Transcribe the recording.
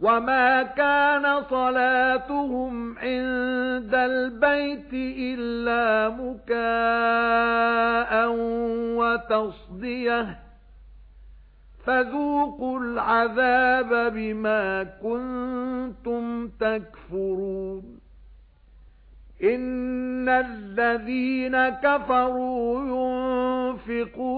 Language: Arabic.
وَمَا كَانَ صَلَاتُهُمْ عِندَ الْبَيْتِ إِلَّا مُكَاءً وَتَصْدِيَةً فَذُوقُوا الْعَذَابَ بِمَا كُنتُمْ تَكْفُرُونَ إِنَّ الَّذِينَ كَفَرُوا يُنفِقُونَ